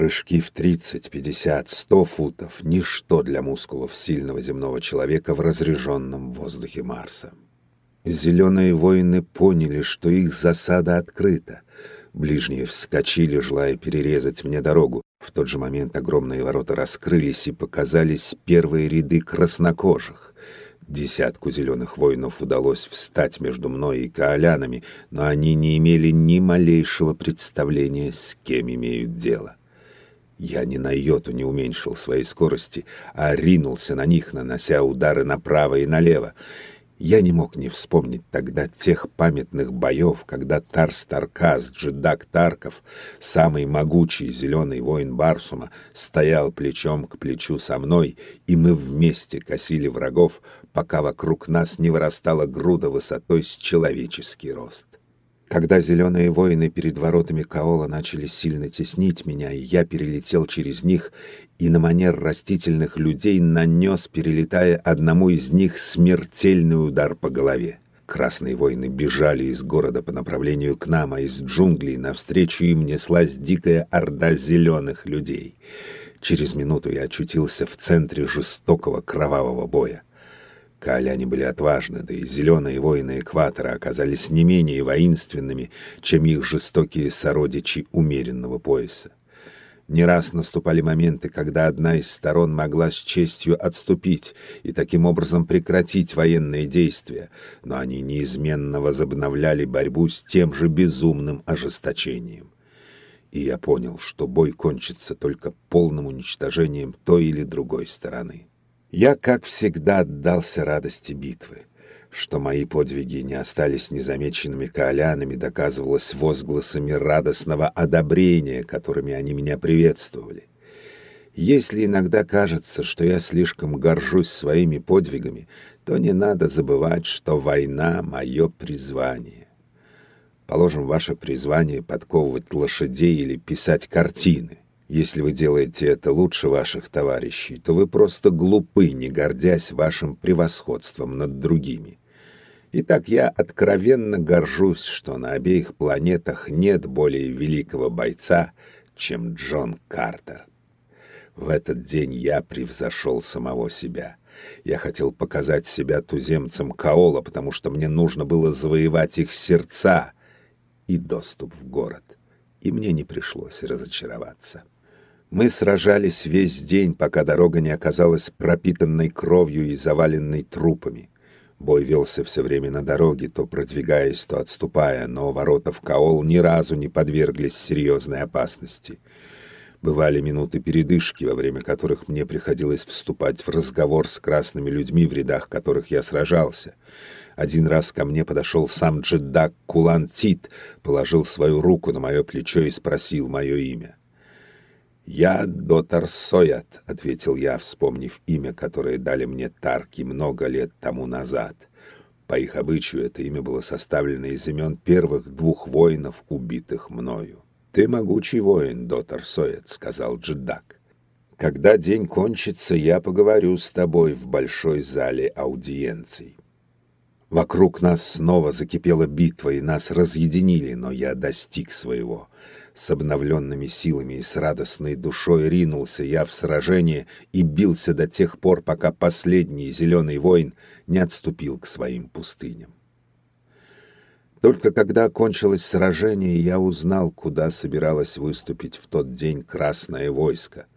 Прыжки в 30, 50, 100 футов — ничто для мускулов сильного земного человека в разреженном воздухе Марса. Зеленые воины поняли, что их засада открыта. Ближние вскочили, желая перерезать мне дорогу. В тот же момент огромные ворота раскрылись, и показались первые ряды краснокожих. Десятку зеленых воинов удалось встать между мной и каолянами, но они не имели ни малейшего представления, с кем имеют дело. Я ни на йоту не уменьшил своей скорости, а ринулся на них, нанося удары направо и налево. Я не мог не вспомнить тогда тех памятных боев, когда Тарс Таркас, Джедак Тарков, самый могучий зеленый воин Барсума, стоял плечом к плечу со мной, и мы вместе косили врагов, пока вокруг нас не вырастала груда высотой с человеческий рост. Когда зеленые воины перед воротами Каола начали сильно теснить меня, и я перелетел через них и на манер растительных людей нанес, перелетая одному из них, смертельный удар по голове. Красные воины бежали из города по направлению к нам, а из джунглей навстречу им неслась дикая орда зеленых людей. Через минуту я очутился в центре жестокого кровавого боя. Кааляне были отважны, да и зеленые воины экватора оказались не менее воинственными, чем их жестокие сородичи умеренного пояса. Не раз наступали моменты, когда одна из сторон могла с честью отступить и таким образом прекратить военные действия, но они неизменно возобновляли борьбу с тем же безумным ожесточением. И я понял, что бой кончится только полным уничтожением той или другой стороны. Я, как всегда, отдался радости битвы. Что мои подвиги не остались незамеченными каолянами, доказывалось возгласами радостного одобрения, которыми они меня приветствовали. Если иногда кажется, что я слишком горжусь своими подвигами, то не надо забывать, что война — мое призвание. Положим, ваше призвание — подковывать лошадей или писать картины. Если вы делаете это лучше ваших товарищей, то вы просто глупы, не гордясь вашим превосходством над другими. Итак, я откровенно горжусь, что на обеих планетах нет более великого бойца, чем Джон Картер. В этот день я превзошел самого себя. Я хотел показать себя туземцам Каола, потому что мне нужно было завоевать их сердца и доступ в город. И мне не пришлось разочароваться. Мы сражались весь день, пока дорога не оказалась пропитанной кровью и заваленной трупами. Бой велся все время на дороге, то продвигаясь, то отступая, но ворота в Каол ни разу не подверглись серьезной опасности. Бывали минуты передышки, во время которых мне приходилось вступать в разговор с красными людьми, в рядах которых я сражался. Один раз ко мне подошел сам Джеддак Кулантит, положил свою руку на мое плечо и спросил мое имя. «Я Дотар Соят», — ответил я, вспомнив имя, которое дали мне Тарки много лет тому назад. По их обычаю это имя было составлено из имен первых двух воинов, убитых мною. «Ты могучий воин, Дотар Соят», — сказал Джедак. «Когда день кончится, я поговорю с тобой в большой зале аудиенций». Вокруг нас снова закипела битва, и нас разъединили, но я достиг своего. С обновленными силами и с радостной душой ринулся я в сражение и бился до тех пор, пока последний зеленый воин не отступил к своим пустыням. Только когда кончилось сражение, я узнал, куда собиралось выступить в тот день Красное войско —